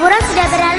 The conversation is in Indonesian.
Liburan sudah berakhir.